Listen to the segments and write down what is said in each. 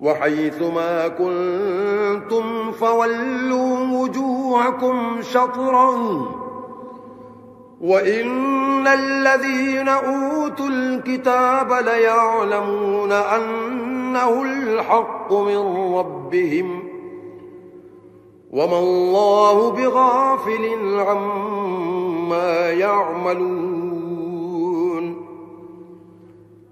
وحيثما كنتم فولوا وجوهكم شطرا وإن الذين أوتوا الكتاب ليعلمون أنه الحق من ربهم وما الله بغافل عما يعملون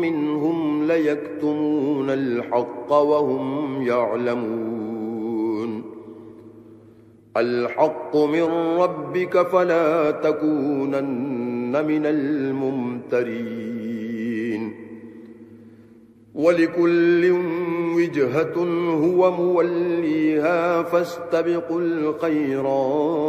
منهم ليكتمون الحق وهم يعلمون. الحق من ربك فلا تكونن من الممترين. ولكل وجهة هو موليها فاستبقوا الخيرات.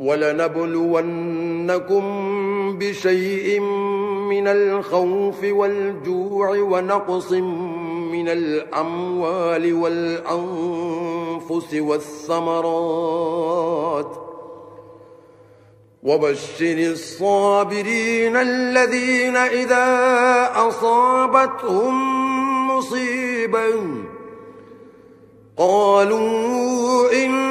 ولنبلونكم بشيء من الخوف والجوع ونقص من الأموال والأنفس والثمرات وبشر الصابرين الذين إذا أصابتهم مصيبا قالوا إن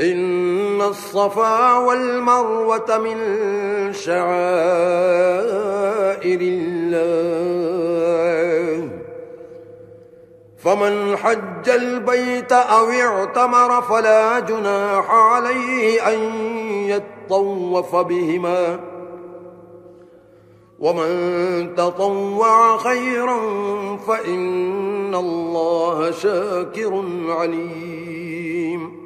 إن الصفا والمروة من شعائر الله. فمن حج البيت أو اعتمر فلا جناح عليه أن يتطوف بهما. ومن تطوع خيرا فإن الله شاكر عليم.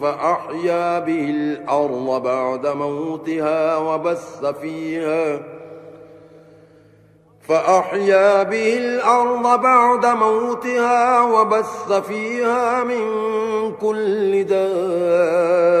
فأحيا به الأرض بعد موتها وبث فيها فأحيا به الأرض بعد موتها وبث فيها من كل دابة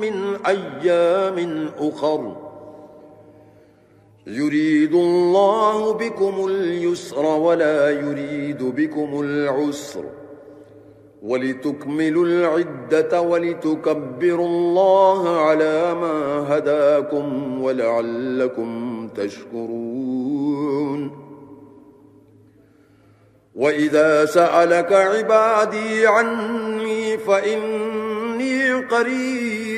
من أيام أخر. يريد الله بكم اليسر ولا يريد بكم العسر. ولتكملوا العدة ولتكبروا الله على ما هداكم ولعلكم تشكرون. وَإِذَا سَأَلَكَ عِبَادِي عَنِّي فَإِنِّي قَرِيبٌ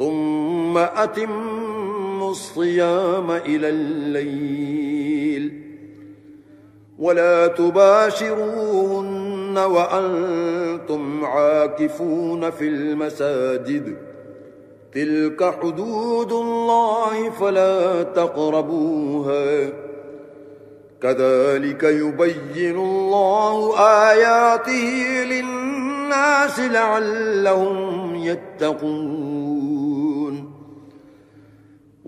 ثم أتم الصيام إلى الليل ولا تباشرون وأنتم عاكفون في المساجد تلك حدود الله فلا تقربوها كذلك يبين الله آياته للناس لعلهم يتقون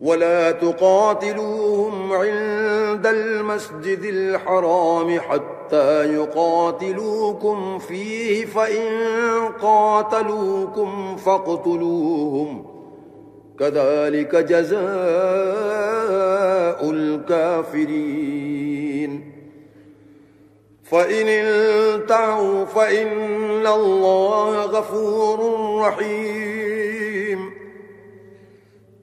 ولا تقاتلوهم عند المسجد الحرام حتى يقاتلوكم فيه فإن قاتلوكم فاقتلوهم. كذلك جزاء الكافرين. فإن انتعوا فإن الله غفور رحيم.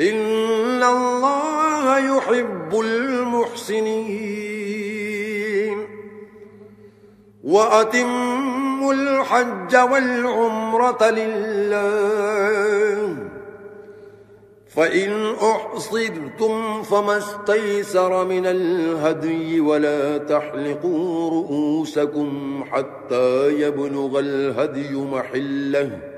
إن الله يحب المحسنين وأتم الحج والعمرة لله فإن أحصدتم فما استيسر من الهدي ولا تحلقوا رؤوسكم حتى يبلغ الهدي محله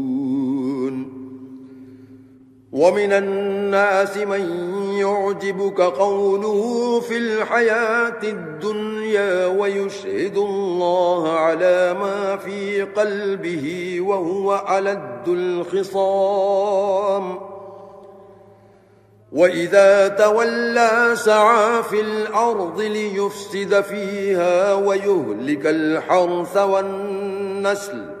ومن الناس من يعجبك قوله في الحياة الدنيا ويشهد الله على ما في قلبه وهو ألد الخصام. وإذا تولى سعى في الأرض ليفسد فيها ويهلك الحرث والنسل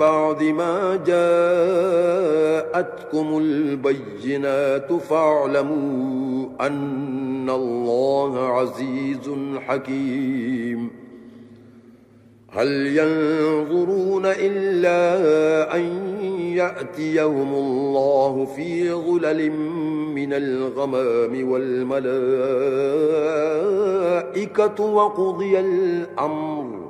بعد ما جاءتكم البينات فاعلموا أن الله عزيز حكيم. هل ينظرون إلا أن يأتيهم الله في غلل من الغمام والملائكة وقضي الأمر.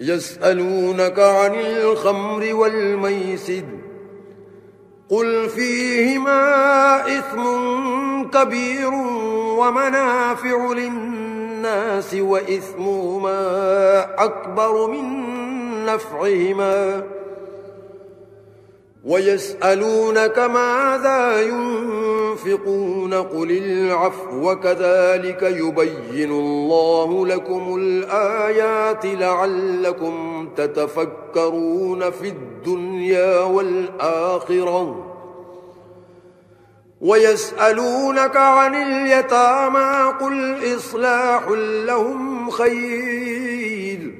يسألونك عن الخمر والميسد قل فيهما إثم كبير ومنافع للناس وإثمهما أكبر من نفعهما ويسألونك ماذا ينفقون قل العفو وكذلك يبين الله لكم الآيات لعلكم تتفكرون في الدنيا والآخرة. ويسألونك عن اليتامى قل إصلاح لهم خير.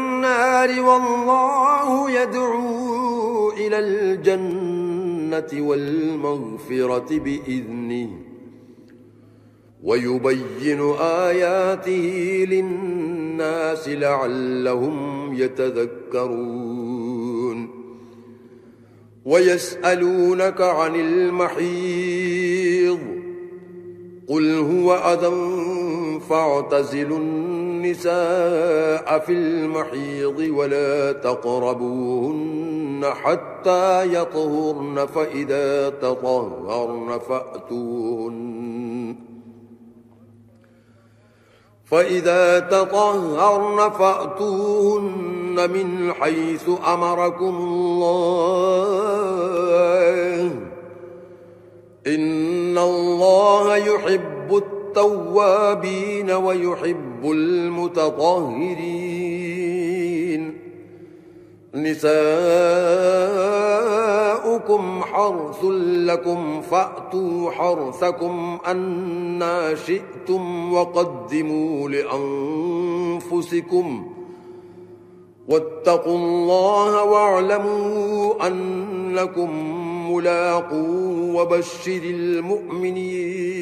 النار والله يدعو إلى الجنة والمغفرة بإذنه ويبين آياته للناس لعلهم يتذكرون ويسألونك عن المحيض قل هو أذى فاعتزلوا النساء في المحيض ولا تقربوهن حتى يطهرن فإذا تطهرن فأتوهن. فإذا تطهرن فأتوهن من حيث أمركم الله. إن الله يحب التقرب التوابين ويحب المتطهرين. نساؤكم حرث لكم فأتوا حرثكم أنا شئتم وقدموا لأنفسكم واتقوا الله واعلموا أنكم ملاقوا وبشر المؤمنين.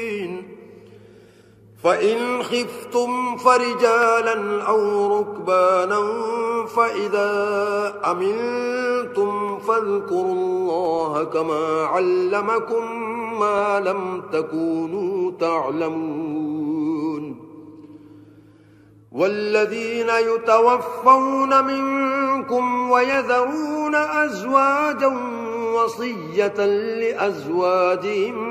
فإن خفتم فرجالا أو ركبانا فإذا أمنتم فاذكروا الله كما علمكم ما لم تكونوا تعلمون والذين يتوفون منكم ويذرون أزواجا وصية لأزواجهم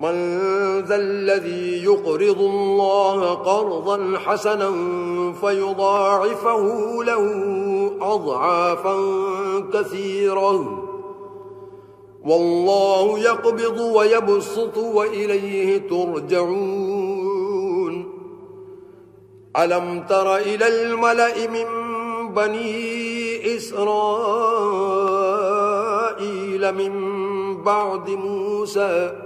من ذا الذي يقرض الله قرضا حسنا فيضاعفه له أضعافا كثيرا والله يقبض ويبسط وإليه ترجعون. ألم تر إلى الملأ من بني إسرائيل من بعد موسى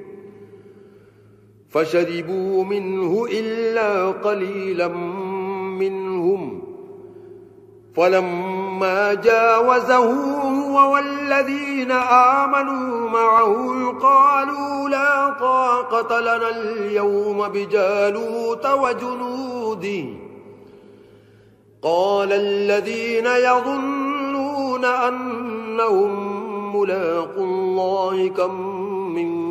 فشربوا منه إلا قليلا منهم. فلما جاوزه هو والذين آمنوا معه قالوا لا طاقة لنا اليوم بجالوت وجنوده قال الذين يظنون أنهم ملاق الله كم من